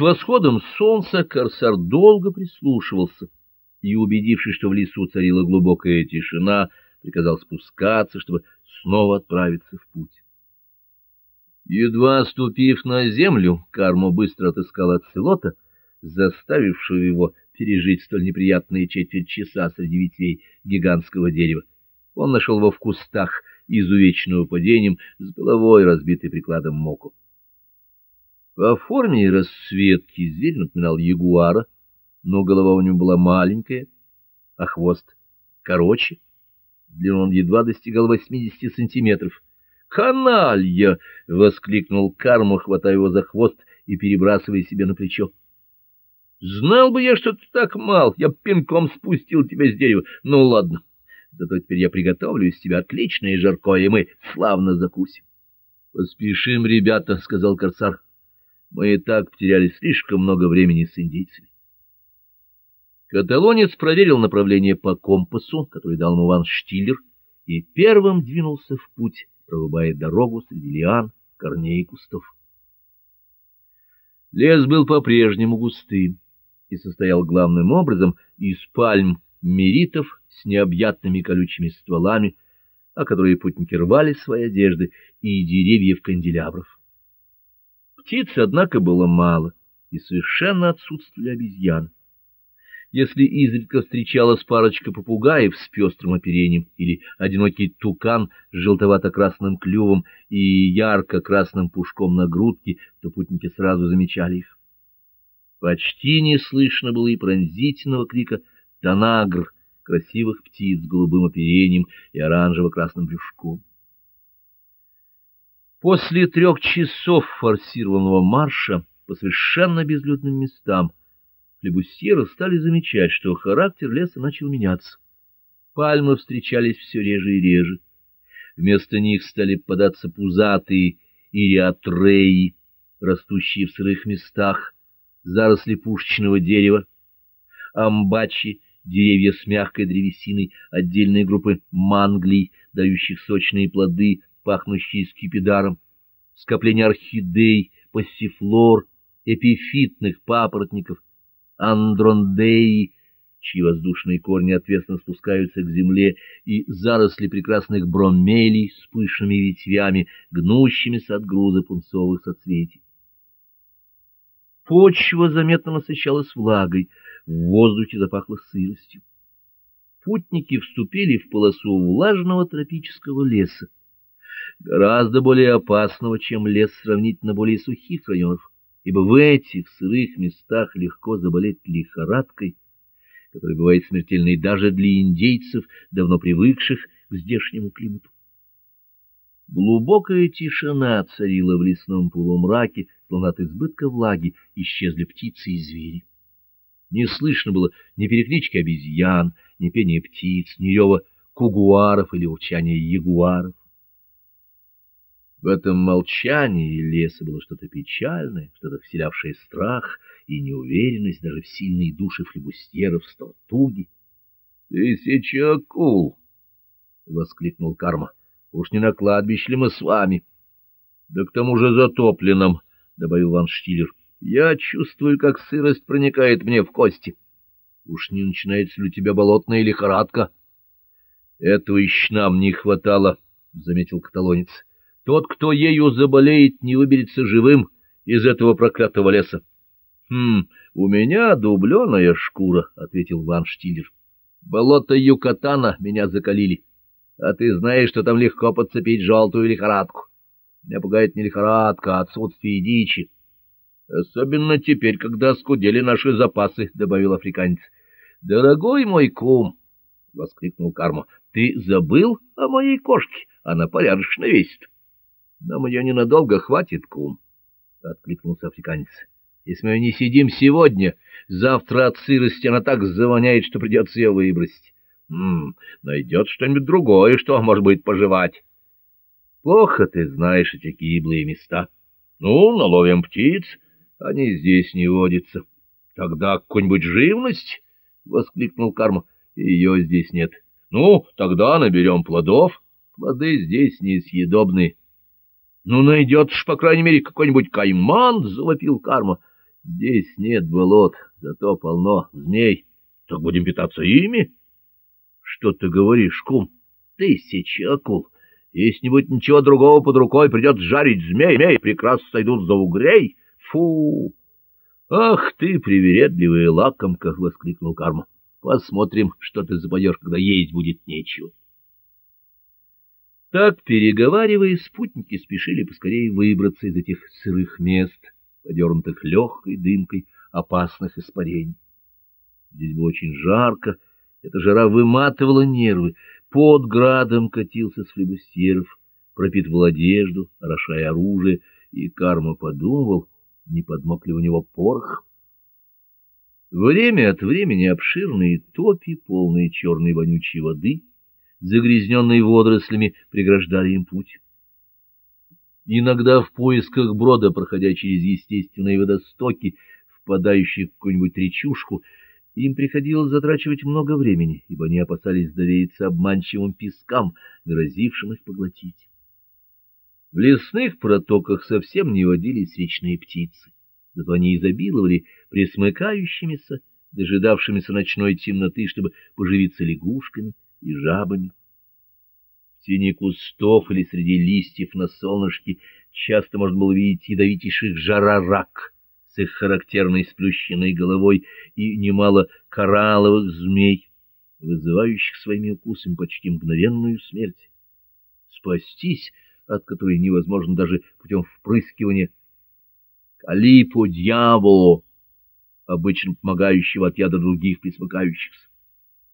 С восходом солнца корсар долго прислушивался и, убедившись, что в лесу царила глубокая тишина, приказал спускаться, чтобы снова отправиться в путь. Едва ступив на землю, Кармо быстро отыскал оцелота, заставившего его пережить столь неприятные четверть часа среди ветвей гигантского дерева. Он нашел его в кустах, изувеченного падением, с головой разбитой прикладом моку. По форме и расцветке зверь напоминал ягуара, но голова у него была маленькая, а хвост короче. Длину он едва достигал 80 сантиметров. «Каналья!» — воскликнул Карма, хватая его за хвост и перебрасывая себе на плечо. «Знал бы я, что ты так мал, я пинком спустил тебя с дерева. Ну, ладно, зато теперь я приготовлю из тебя отличное жаркое, и мы славно закусим». «Поспешим, ребята», — сказал корсар. «Мы и так потеряли слишком много времени с индейцами». Каталонец проверил направление по компасу, который дал ему Ван Штиллер, и первым двинулся в путь, прорубая дорогу среди лиан, корней и кустов. Лес был по-прежнему густым и состоял главным образом из пальм меритов с необъятными колючими стволами, о которые путники рвали свои одежды, и деревьев канделябров. Птиц, однако, было мало, и совершенно отсутствовали обезьяны если изредка встречалась парочка попугаев с пестрым оперением или одинокий тукан с желтовато-красным клювом и ярко-красным пушком на грудке, то путники сразу замечали их. Почти не слышно было и пронзительного крика «Танагр!» красивых птиц с голубым оперением и оранжево-красным брюшком. После трех часов форсированного марша по совершенно безлюдным местам флебусьеры стали замечать, что характер леса начал меняться. Пальмы встречались все реже и реже. Вместо них стали податься пузатые ириатреи, растущие в сырых местах, заросли пушечного дерева, амбачи, деревья с мягкой древесиной, отдельные группы манглей, дающих сочные плоды, пахнущие скипидаром, скопления орхидей, пассифлор, эпифитных папоротников — андрондеи, чьи воздушные корни ответственно спускаются к земле, и заросли прекрасных бромелей с пышными ветвями, гнущимися от груза пунцовых соцветий. Почва заметно насыщалась влагой, в воздухе запахло сыростью. Путники вступили в полосу влажного тропического леса, гораздо более опасного, чем лес сравнительно более сухих районов ибо в этих сырых местах легко заболеть лихорадкой, которая бывает смертельной даже для индейцев, давно привыкших к здешнему климату. Глубокая тишина царила в лесном полумраке, словно от избытка влаги исчезли птицы и звери. Не слышно было ни переклички обезьян, ни пения птиц, ни рева кугуаров или урчания ягуаров. В этом молчании леса было что-то печальное, что-то вселявшее страх и неуверенность даже в сильные души флебустьеров с Тортуги. — Тысяча акул! — воскликнул Карма. — Уж не на кладбище ли мы с вами? — Да к тому же затопленном, — добавил Ван Штиллер. — Я чувствую, как сырость проникает мне в кости. Уж не начинается ли у тебя болотная лихорадка? — Этого еще нам не хватало, — заметил каталонец. — тот, кто ею заболеет, не выберется живым из этого проклятого леса. — Хм, у меня дубленая шкура, — ответил Ван Штиллер. — Болото Юкатана меня закалили. А ты знаешь, что там легко подцепить желтую лихорадку. Меня пугает не лихорадка, а отсутствие дичи. — Особенно теперь, когда скудели наши запасы, — добавил африканец. — Дорогой мой кум, — воскликнул Кармо, — ты забыл о моей кошке? Она порядочно весит. — Нам ее ненадолго хватит, кум, — откликнулся африканец. — Если мы не сидим сегодня, завтра от сырости она так завоняет, что придется ее выбросить. М найдет что-нибудь другое, что, может быть, пожевать. Плохо ты знаешь эти гиблые места. Ну, наловим птиц, они здесь не водятся. Тогда какую-нибудь живность? — воскликнул Карма. — Ее здесь нет. Ну, тогда наберем плодов. Плоды здесь несъедобные. — Ну, найдет ж, по крайней мере, какой-нибудь кайман, — завопил Карма. Здесь нет болот, зато полно змей. Так будем питаться ими? Что ты говоришь, кум? Тысяча акул. Если не будет ничего другого под рукой, придется жарить змей, змей прекрасно сойдут за угрей. Фу! Ах ты, привередливая лакомка! — воскликнул Карма. Посмотрим, что ты запоешь, когда есть будет нечего. Так, переговаривая, спутники спешили поскорее выбраться из этих сырых мест, подернутых легкой дымкой опасных испарений. Здесь было очень жарко, эта жара выматывала нервы, под градом катился с флебустьеров, пропитывал одежду, орошая оружие, и Карма подумал, не подмок ли у него порох. Время от времени обширные топи, полные черной вонючей воды, загрязненные водорослями, преграждали им путь. Иногда в поисках брода, проходя через естественные водостоки, впадающие в какую-нибудь речушку, им приходилось затрачивать много времени, ибо они опасались довериться обманчивым пескам, грозившим их поглотить. В лесных протоках совсем не водились речные птицы, зато они изобиловали пресмыкающимися, дожидавшимися ночной темноты, чтобы поживиться лягушками и жабами. В тени кустов или среди листьев на солнышке часто можно было видеть ядовитейших жарорак с их характерной сплющенной головой и немало коралловых змей, вызывающих своими укусами почти мгновенную смерть. Спастись от которой невозможно даже путем впрыскивания калипо дьяволо, обычно помогающего от яда других присмыкающихся.